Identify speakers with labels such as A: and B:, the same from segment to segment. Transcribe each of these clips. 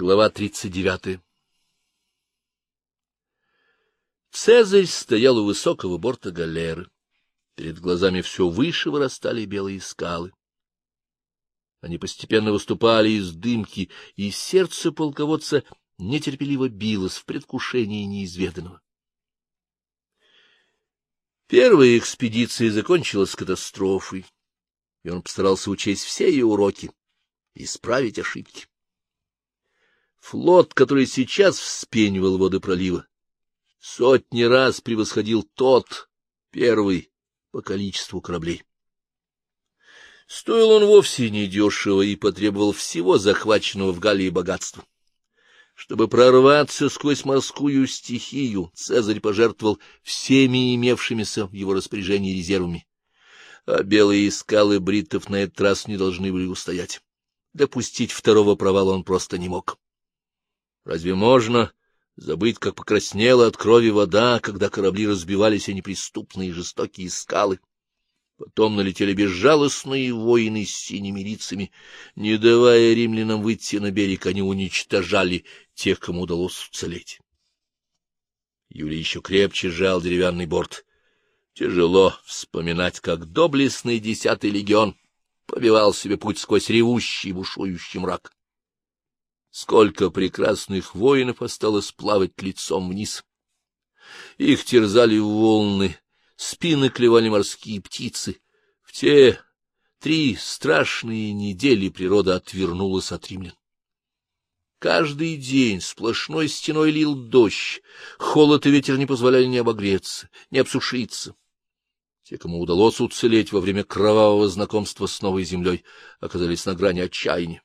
A: Глава 39 Цезарь стоял у высокого борта галеры. Перед глазами все выше вырастали белые скалы. Они постепенно выступали из дымки, и сердце полководца нетерпеливо билось в предвкушении неизведанного. Первая экспедиция закончилась катастрофой, и он постарался учесть все ее уроки и исправить ошибки. Флот, который сейчас вспенивал воды пролива, сотни раз превосходил тот, первый, по количеству кораблей. Стоил он вовсе недешево и потребовал всего захваченного в Галлии богатства. Чтобы прорваться сквозь морскую стихию, Цезарь пожертвовал всеми имевшимися в его распоряжении резервами. А белые скалы бриттов на этот раз не должны были устоять. Допустить второго провала он просто не мог. Разве можно забыть, как покраснела от крови вода, когда корабли разбивались о неприступные жестокие скалы? Потом налетели безжалостные воины с синими лицами. Не давая римлянам выйти на берег, они уничтожали тех, кому удалось уцелеть. Юлий еще крепче сжал деревянный борт. Тяжело вспоминать, как доблестный десятый легион пробивал себе путь сквозь ревущий бушующий мрак. Сколько прекрасных воинов осталось плавать лицом вниз. Их терзали волны, спины клевали морские птицы. В те три страшные недели природа отвернулась от римлян. Каждый день сплошной стеной лил дождь, холод и ветер не позволяли ни обогреться, ни обсушиться. Те, кому удалось уцелеть во время кровавого знакомства с новой землей, оказались на грани отчаяния.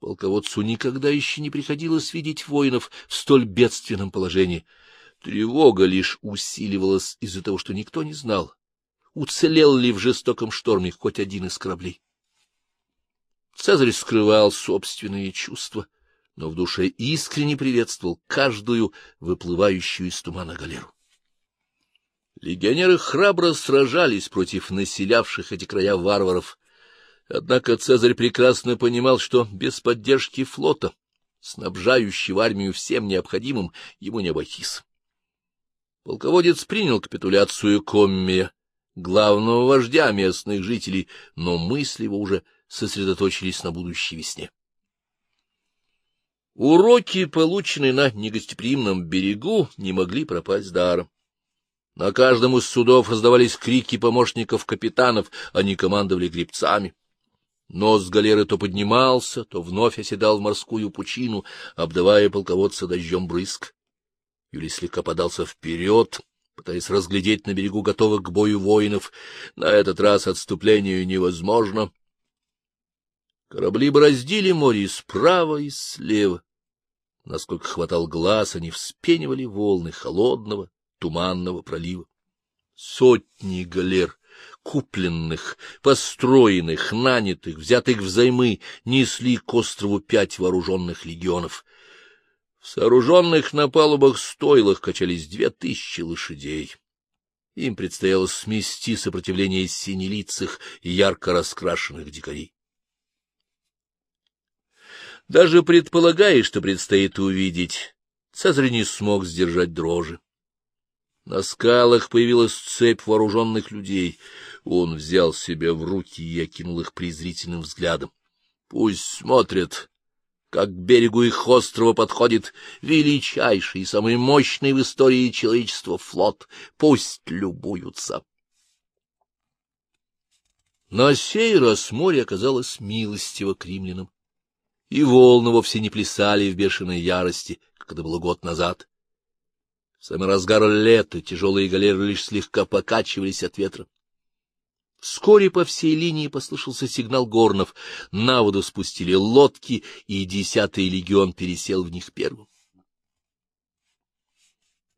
A: Полководцу никогда еще не приходилось видеть воинов в столь бедственном положении — Тревога лишь усиливалась из-за того, что никто не знал, уцелел ли в жестоком шторме хоть один из кораблей. Цезарь скрывал собственные чувства, но в душе искренне приветствовал каждую выплывающую из тумана галеру. Легионеры храбро сражались против населявших эти края варваров, однако Цезарь прекрасно понимал, что без поддержки флота, снабжающего армию всем необходимым, ему не обойтись. Полководец принял капитуляцию Коммия, главного вождя местных жителей, но мысли его уже сосредоточились на будущей весне. Уроки, полученные на негостеприимном берегу, не могли пропасть даром. На каждом из судов раздавались крики помощников капитанов, они командовали гребцами. Нос галеры то поднимался, то вновь оседал в морскую пучину, обдавая полководца дождем брызг. Юлий слегка подался вперед, пытаясь разглядеть на берегу готовых к бою воинов. На этот раз отступлению невозможно. Корабли бороздили море справа и слева. Насколько хватал глаз, они вспенивали волны холодного, туманного пролива. Сотни галер, купленных, построенных, нанятых, взятых взаймы, несли к острову пять вооруженных легионов — в сооруженных на палубах стойлах качались две тысячи лошадей. Им предстояло смести сопротивление синелицых и ярко раскрашенных дикарей. Даже предполагая, что предстоит увидеть, Цезарь не смог сдержать дрожи. На скалах появилась цепь вооруженных людей. Он взял себя в руки и окинул их презрительным взглядом. — Пусть смотрят, как к берегу их острова подходит величайший и самый мощный в истории человечества флот. Пусть любуются. На сей раз море оказалось милостиво к римлянам, и волны вовсе не плясали в бешеной ярости, как это было год назад. Самый разгар лета тяжелые галеры лишь слегка покачивались от ветра. Вскоре по всей линии послышался сигнал горнов. На воду спустили лодки, и десятый легион пересел в них первым.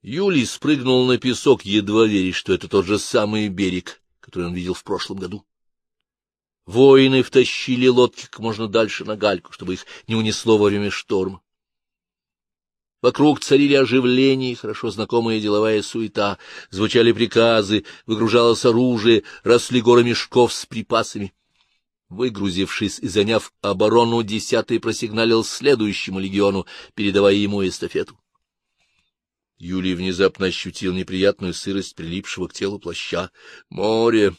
A: Юлий спрыгнул на песок, едва веря, что это тот же самый берег, который он видел в прошлом году. Воины втащили лодки как можно дальше на гальку, чтобы их не унесло во время шторма. Вокруг царили оживление и хорошо знакомая деловая суета, звучали приказы, выгружалось оружие, росли горы мешков с припасами. Выгрузившись и заняв оборону, десятый просигналил следующему легиону, передавая ему эстафету. Юлий внезапно ощутил неприятную сырость прилипшего к телу плаща. Море!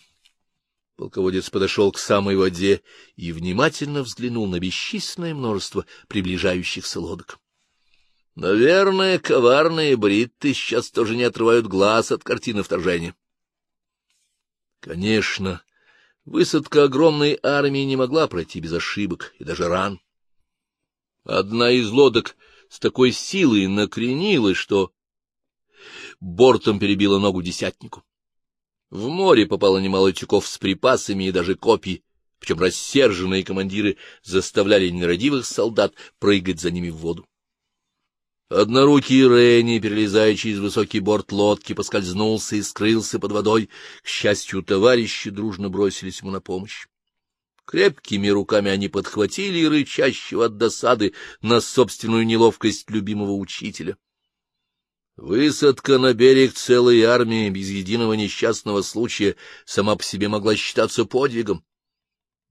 A: Полководец подошел к самой воде и внимательно взглянул на бесчисленное множество приближающихся лодок. Наверное, коварные бритты сейчас тоже не отрывают глаз от картины вторжения. Конечно, высадка огромной армии не могла пройти без ошибок и даже ран. Одна из лодок с такой силой накренилась, что бортом перебила ногу десятнику. В море попало немало тюков с припасами и даже копий, причем рассерженные командиры заставляли нерадивых солдат прыгать за ними в воду. Однорукий Ренни, перелезая через высокий борт лодки, поскользнулся и скрылся под водой. К счастью, товарищи дружно бросились ему на помощь. Крепкими руками они подхватили рычащего от досады на собственную неловкость любимого учителя. Высадка на берег целой армии без единого несчастного случая сама по себе могла считаться подвигом.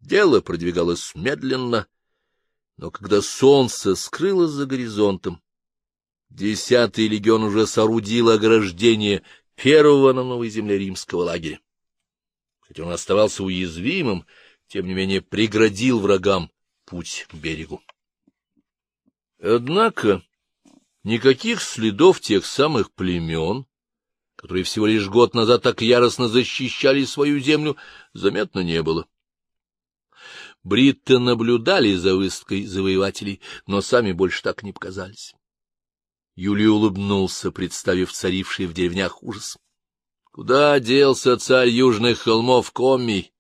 A: Дело продвигалось медленно, но когда солнце скрылось за горизонтом, десятый легион уже соорудил ограждение первого на новой земле римского лагеря. Хотя он оставался уязвимым, тем не менее преградил врагам путь к берегу. Однако Никаких следов тех самых племен, которые всего лишь год назад так яростно защищали свою землю, заметно не было. Бритты наблюдали за высадкой завоевателей, но сами больше так не показались. Юлий улыбнулся, представив царивший в деревнях ужас. Куда делся царь южных холмов Коммий?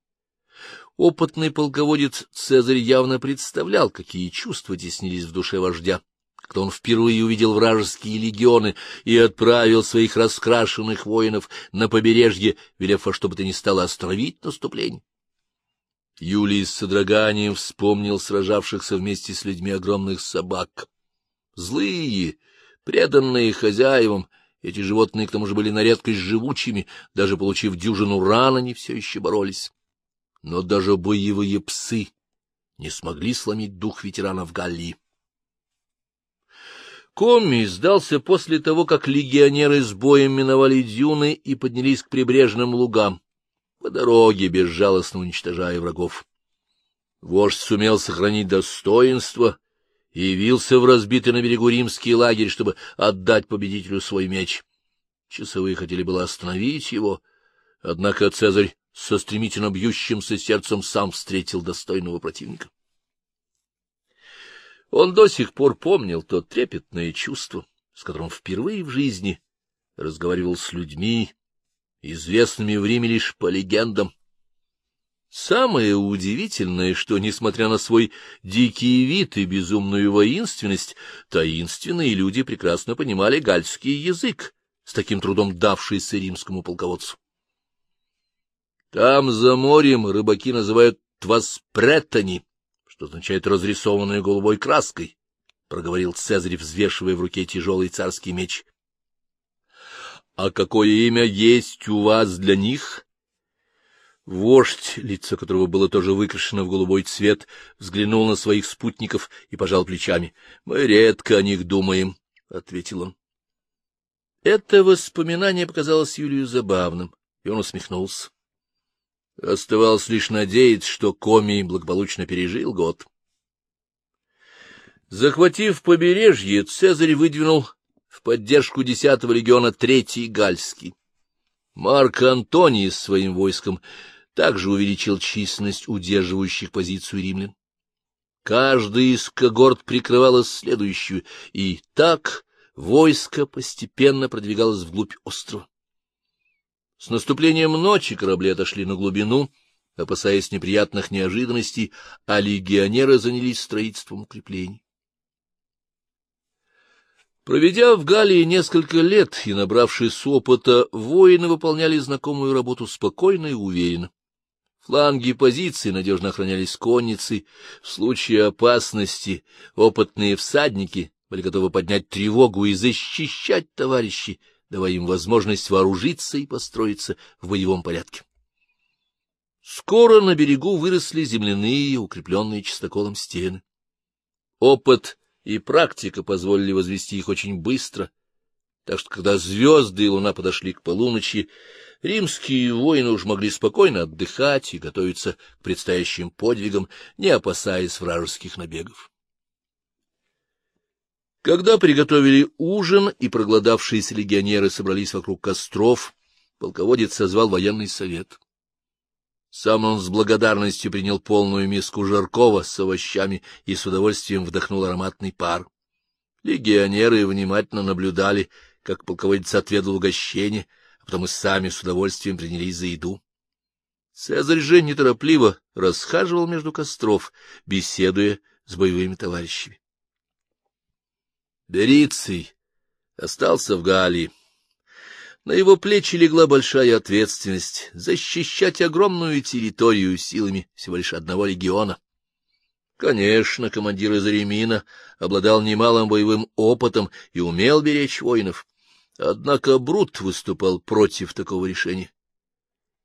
A: Опытный полководец Цезарь явно представлял, какие чувства теснились в душе вождя когда он впервые увидел вражеские легионы и отправил своих раскрашенных воинов на побережье, велев во что бы то ни стало остановить наступление. Юлий с содроганием вспомнил сражавшихся вместе с людьми огромных собак. Злые, преданные хозяевам, эти животные к тому же были на редкость живучими, даже получив дюжину ран, они все еще боролись. Но даже боевые псы не смогли сломить дух ветеранов Галлии. Комми сдался после того, как легионеры с боем миновали дюны и поднялись к прибрежным лугам, по дороге безжалостно уничтожая врагов. Вождь сумел сохранить достоинство явился в разбитый на берегу римский лагерь, чтобы отдать победителю свой меч. Часовые хотели было остановить его, однако Цезарь со стремительно бьющимся сердцем сам встретил достойного противника. Он до сих пор помнил то трепетное чувство, с которым впервые в жизни разговаривал с людьми, известными в Риме лишь по легендам. Самое удивительное, что, несмотря на свой дикий вид и безумную воинственность, таинственные люди прекрасно понимали гальский язык, с таким трудом давшийся римскому полководцу. Там, за морем, рыбаки называют тваспретани, что означает разрисованную голубой краской, — проговорил Цезарь, взвешивая в руке тяжелый царский меч. — А какое имя есть у вас для них? Вождь, лицо которого было тоже выкрашено в голубой цвет, взглянул на своих спутников и пожал плечами. — Мы редко о них думаем, — ответил он. Это воспоминание показалось Юлию забавным, и он усмехнулся. Оставалось лишь надеяться, что Коми благополучно пережил год. Захватив побережье, Цезарь выдвинул в поддержку десятого легиона Третий Гальский. Марк Антоний с своим войском также увеличил численность удерживающих позицию римлян. Каждый из когорт прикрывала следующую, и так войско постепенно продвигалось вглубь острова. С наступлением ночи корабли отошли на глубину, опасаясь неприятных неожиданностей, а легионеры занялись строительством укреплений. Проведя в Галлии несколько лет и набравшись опыта, воины выполняли знакомую работу спокойно и уверенно. Фланги позиции надежно охранялись конницей. В случае опасности опытные всадники были готовы поднять тревогу и защищать товарищей, давая им возможность вооружиться и построиться в боевом порядке. Скоро на берегу выросли земляные, укрепленные чистоколом стены. Опыт и практика позволили возвести их очень быстро, так что когда звезды и луна подошли к полуночи, римские воины уж могли спокойно отдыхать и готовиться к предстоящим подвигам, не опасаясь вражеских набегов. Когда приготовили ужин и проголодавшиеся легионеры собрались вокруг костров, полководец созвал военный совет. Сам он с благодарностью принял полную миску жаркого с овощами и с удовольствием вдохнул ароматный пар. Легионеры внимательно наблюдали, как полководец отведал угощение, а потом и сами с удовольствием принялись за еду. Цезарь же неторопливо расхаживал между костров, беседуя с боевыми товарищами. Бериций остался в Галлии. На его плечи легла большая ответственность — защищать огромную территорию силами всего лишь одного легиона. Конечно, командир из Ремина обладал немалым боевым опытом и умел беречь воинов. Однако Брут выступал против такого решения.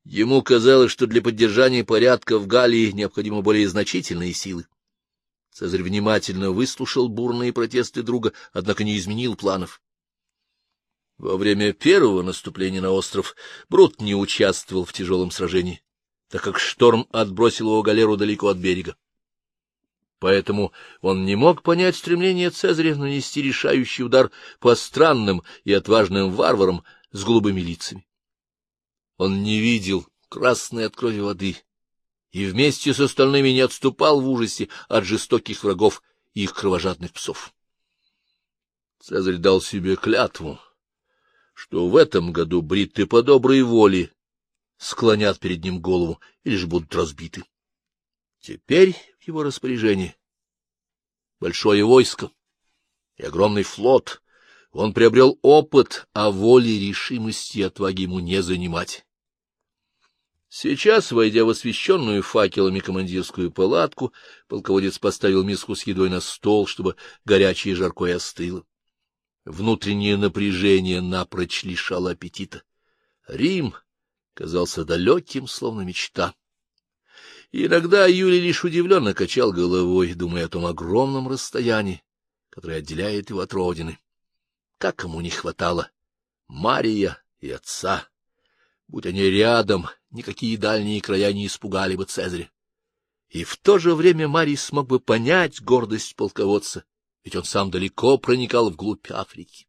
A: Ему казалось, что для поддержания порядка в Галлии необходимы более значительные силы. Цезарь внимательно выслушал бурные протесты друга, однако не изменил планов. Во время первого наступления на остров Брут не участвовал в тяжелом сражении, так как шторм отбросил его галеру далеко от берега. Поэтому он не мог понять стремление Цезаря нанести решающий удар по странным и отважным варварам с голубыми лицами. Он не видел красной от крови воды и вместе с остальными не отступал в ужасе от жестоких врагов и их кровожадных псов. Цезарь дал себе клятву что в этом году бритты по доброй воле склонят перед ним голову или же будут разбиты. Теперь в его распоряжении большое войско и огромный флот. Он приобрел опыт, а воли, решимости и отваги ему не занимать. Сейчас, войдя в освещенную факелами командирскую палатку, полководец поставил миску с едой на стол, чтобы горячее жаркое остыло. Внутреннее напряжение напрочь лишало аппетита. Рим казался далеким, словно мечта. Иногда Юлий лишь удивленно качал головой, думая о том огромном расстоянии, которое отделяет его от родины. Как ему не хватало Мария и отца. Будь они рядом, никакие дальние края не испугали бы Цезаря. И в то же время Марий смог бы понять гордость полководца ведь он сам далеко проникал вглубь Африки.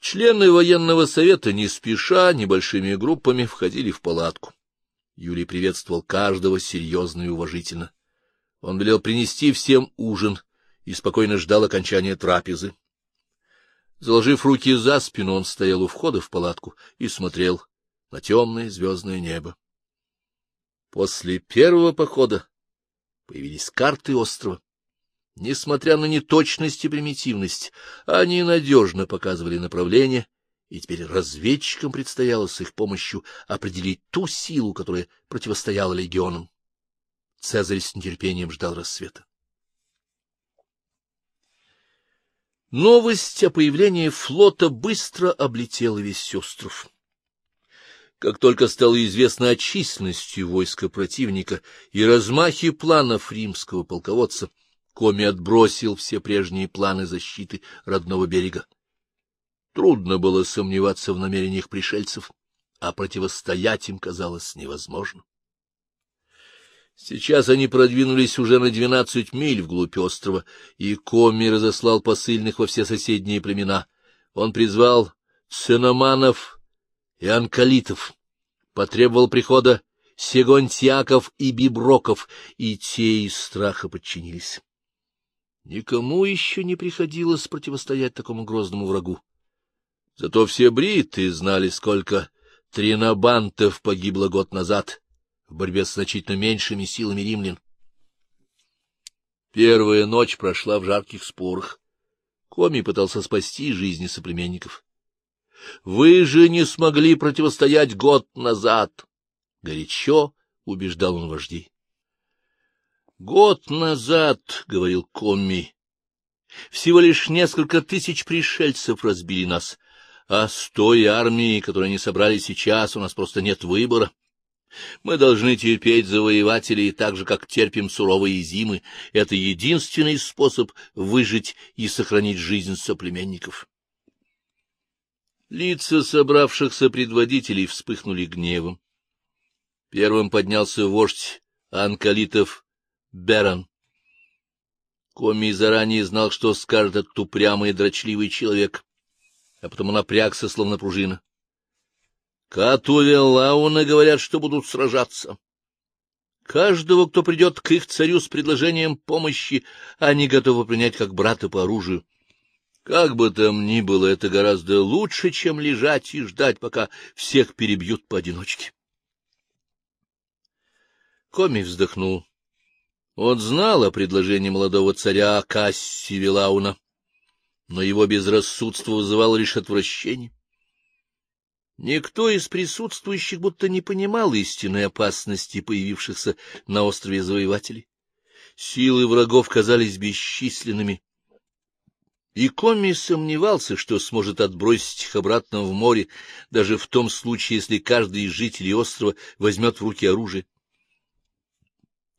A: Члены военного совета не спеша, небольшими группами входили в палатку. Юрий приветствовал каждого серьезно и уважительно. Он велел принести всем ужин и спокойно ждал окончания трапезы. Заложив руки за спину, он стоял у входа в палатку и смотрел на темное звездное небо. После первого похода появились карты острова. Несмотря на неточность и примитивность, они надежно показывали направление, и теперь разведчикам предстояло с их помощью определить ту силу, которая противостояла легионам. Цезарь с нетерпением ждал рассвета. Новость о появлении флота быстро облетела весь остров. Как только стало известно о численности войска противника и размахе планов римского полководца, Коми отбросил все прежние планы защиты родного берега. Трудно было сомневаться в намерениях пришельцев, а противостоять им казалось невозможно. Сейчас они продвинулись уже на двенадцать миль вглубь острова, и Коми разослал посыльных во все соседние племена. Он призвал циноманов и анкалитов, потребовал прихода сегонтиаков и биброков, и те из страха подчинились. Никому еще не приходилось противостоять такому грозному врагу. Зато все бриты знали, сколько тринобантов погибло год назад в борьбе с значительно меньшими силами римлян. Первая ночь прошла в жарких спорах. Коми пытался спасти жизни соплеменников. — Вы же не смогли противостоять год назад! — горячо убеждал он вождей. Год назад, — говорил Комми, — всего лишь несколько тысяч пришельцев разбили нас, а с той армией, которую они собрали сейчас, у нас просто нет выбора. Мы должны терпеть завоевателей так же, как терпим суровые зимы. Это единственный способ выжить и сохранить жизнь соплеменников. Лица собравшихся предводителей вспыхнули гневом. Первым поднялся вождь анкалитов Беран. Коми заранее знал, что скажет этот упрямый и дрочливый человек, а потом напрягся, словно пружина. Катуве Лауна говорят, что будут сражаться. Каждого, кто придет к их царю с предложением помощи, они готовы принять как брата по оружию. Как бы там ни было, это гораздо лучше, чем лежать и ждать, пока всех перебьют поодиночке. Коми вздохнул. Он знал о предложении молодого царя Касси Вилауна, но его безрассудство вызывало лишь отвращение. Никто из присутствующих будто не понимал истинной опасности появившихся на острове завоевателей. Силы врагов казались бесчисленными. И Коми сомневался, что сможет отбросить их обратно в море, даже в том случае, если каждый из жителей острова возьмет в руки оружие.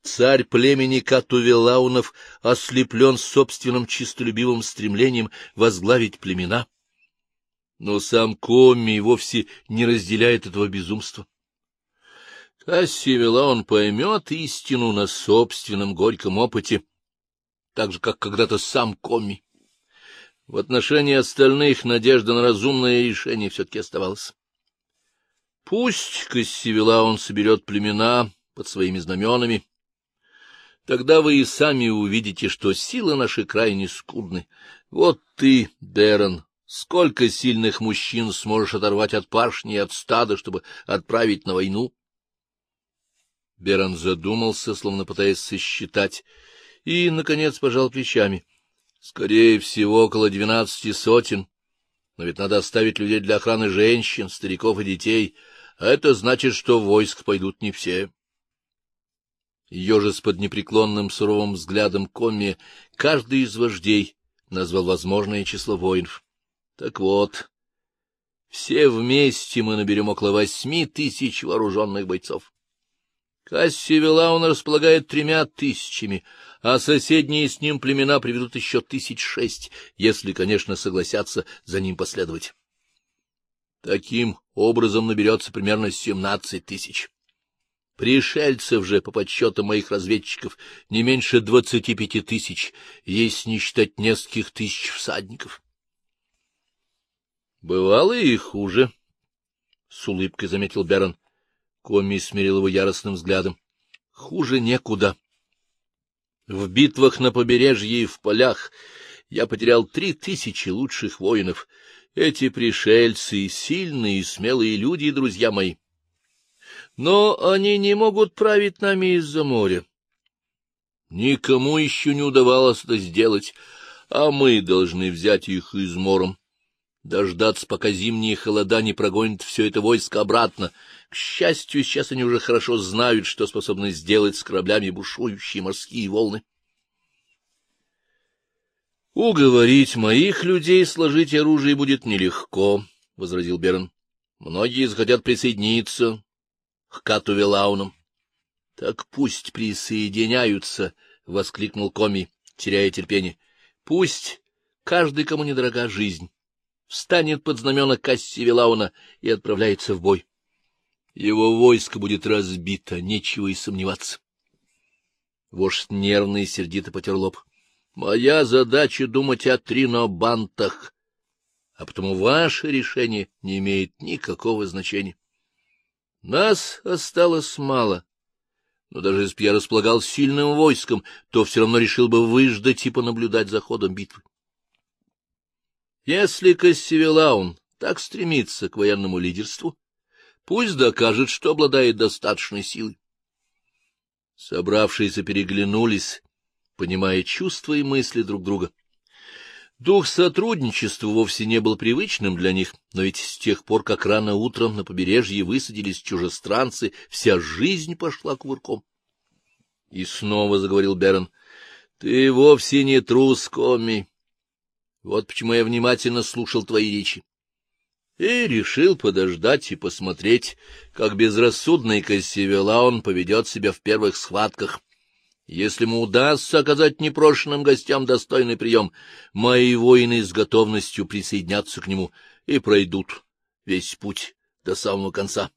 A: Царь племени Катувелаунов ослеплен собственным чистолюбивым стремлением возглавить племена — но сам Комми вовсе не разделяет этого безумства. Касси он поймет истину на собственном горьком опыте, так же, как когда-то сам Комми. В отношении остальных надежда на разумное решение все-таки оставалась. Пусть Кассивела соберет племена под своими знаменами, тогда вы и сами увидите, что силы наши крайне скудны. Вот ты, Дерон, Сколько сильных мужчин сможешь оторвать от пашни и от стада, чтобы отправить на войну? Беран задумался, словно пытаясь сосчитать, и, наконец, пожал плечами. Скорее всего, около двенадцати сотен. Но ведь надо оставить людей для охраны женщин, стариков и детей, а это значит, что войск пойдут не все. Ежес под непреклонным суровым взглядом Комми каждый из вождей назвал возможное число воинов. Так вот, все вместе мы наберем около восьми тысяч вооруженных бойцов. Касси Вилаун располагает тремя тысячами, а соседние с ним племена приведут еще тысяч шесть, если, конечно, согласятся за ним последовать. Таким образом наберется примерно семнадцать тысяч. Пришельцев же, по подсчетам моих разведчиков, не меньше двадцати пяти тысяч, если не считать нескольких тысяч всадников. — Бывало и хуже, — с улыбкой заметил Берон. Комми смирил его яростным взглядом. — Хуже некуда. В битвах на побережье и в полях я потерял три тысячи лучших воинов. Эти пришельцы — сильные и смелые люди, друзья мои. Но они не могут править нами из-за моря. Никому еще не удавалось это сделать, а мы должны взять их измором дождаться, пока зимние холода не прогонят все это войско обратно. К счастью, сейчас они уже хорошо знают, что способны сделать с кораблями бушующие морские волны. — Уговорить моих людей сложить оружие будет нелегко, — возразил Берн. — Многие захотят присоединиться к Кату Велаунам. — Так пусть присоединяются, — воскликнул Коми, теряя терпение. — Пусть каждый, кому недорога жизнь встанет под знамена Касси Вилауна и отправляется в бой. Его войско будет разбито, нечего и сомневаться. Вождь нервно и сердито потер лоб. Моя задача — думать о тринобантах, а потому ваше решение не имеет никакого значения. Нас осталось мало, но даже если бы я располагал сильным войском, то все равно решил бы выждать и понаблюдать за ходом битвы. Если Кассивелаун так стремится к военному лидерству, пусть докажет, что обладает достаточной силой. Собравшиеся переглянулись, понимая чувства и мысли друг друга. Дух сотрудничества вовсе не был привычным для них, но ведь с тех пор, как рано утром на побережье высадились чужестранцы, вся жизнь пошла кувырком. И снова заговорил Берн. — Ты вовсе не трус, Комми. Вот почему я внимательно слушал твои речи. и решил подождать и посмотреть, как безрассудный Кассивелаон поведет себя в первых схватках. Если ему удастся оказать непрошенным гостям достойный прием, мои воины с готовностью присоединятся к нему и пройдут весь путь до самого конца.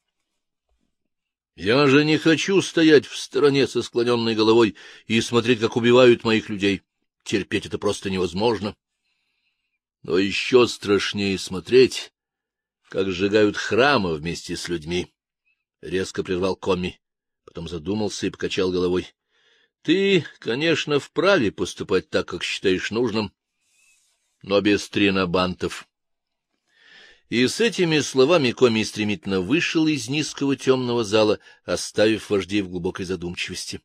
A: Я же не хочу стоять в стороне со склоненной головой и смотреть, как убивают моих людей. Терпеть это просто невозможно. Но еще страшнее смотреть, как сжигают храмы вместе с людьми. Резко прервал Комми, потом задумался и покачал головой. — Ты, конечно, вправе поступать так, как считаешь нужным, но без тринобантов. И с этими словами Коми стремительно вышел из низкого темного зала, оставив вождей в глубокой задумчивости.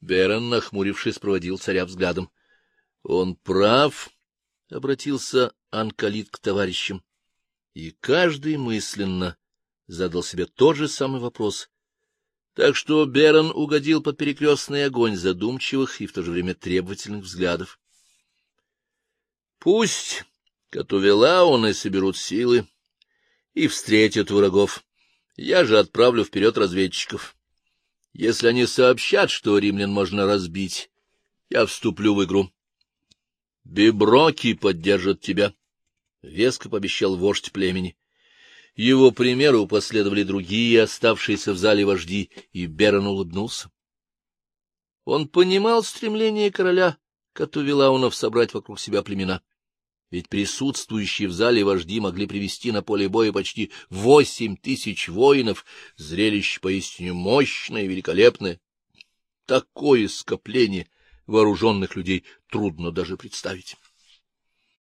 A: Берон, нахмурившись, проводил царя взглядом. — Он прав, — обратился Анкалит к товарищам. И каждый мысленно задал себе тот же самый вопрос. Так что Берон угодил под перекрестный огонь задумчивых и в то же время требовательных взглядов. Пусть Катувелауны соберут силы, и встретят врагов. Я же отправлю вперед разведчиков. Если они сообщат, что римлян можно разбить, я вступлю в игру. Биброки поддержат тебя, — веско пообещал вождь племени. Его примеру последовали другие, оставшиеся в зале вожди, и Берон улыбнулся. Он понимал стремление короля Катувелаунов собрать вокруг себя племена ведь присутствующие в зале вожди могли привести на поле боя почти восемь тысяч воинов, зрелище поистине мощное и великолепное. Такое скопление вооруженных людей трудно даже представить.